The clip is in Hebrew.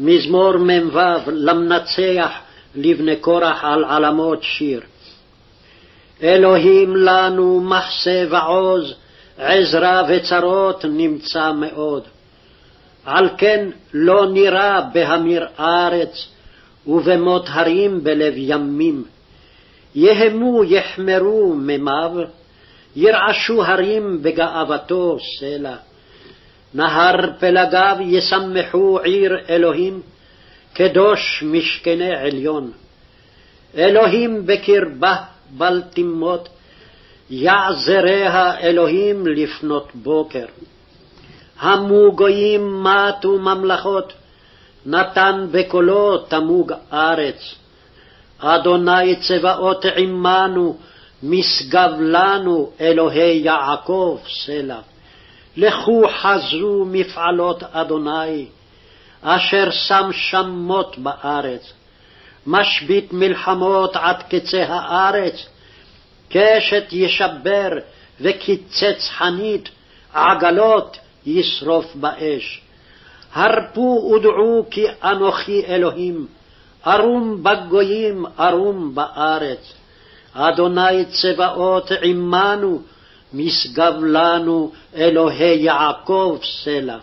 מזמור מ"ו למנצח לבני קורח על עלמות שיר. אלוהים לנו מחסה ועוז, עזרה וצרות נמצא מאוד. על כן לא נירא בהמיר ארץ, ובמות הרים בלב ימים. יהמו יחמרו ממיו, ירעשו הרים בגאוותו סלע. נהר פלגיו ישמחו עיר אלוהים, קדוש משכני עליון. אלוהים בקרבה בל תמות, יעזריה אלוהים לפנות בוקר. המו גויים מתו ממלכות, נתן בקולו תמוג ארץ. אדוני צבאות עמנו, משגב לנו, אלוהי יעקב סלע. לכו חזו מפעלות אדוני, אשר שם שמות בארץ. משבית מלחמות עד קצה הארץ, קשת ישבר וקיצץ חנית, עגלות ישרוף באש. הרפו ודעו כי אנוכי אלוהים, ערום בגויים, ערום בארץ. אדוני צבאות עמנו, משגב לנו, אלוהי יעקב סלע.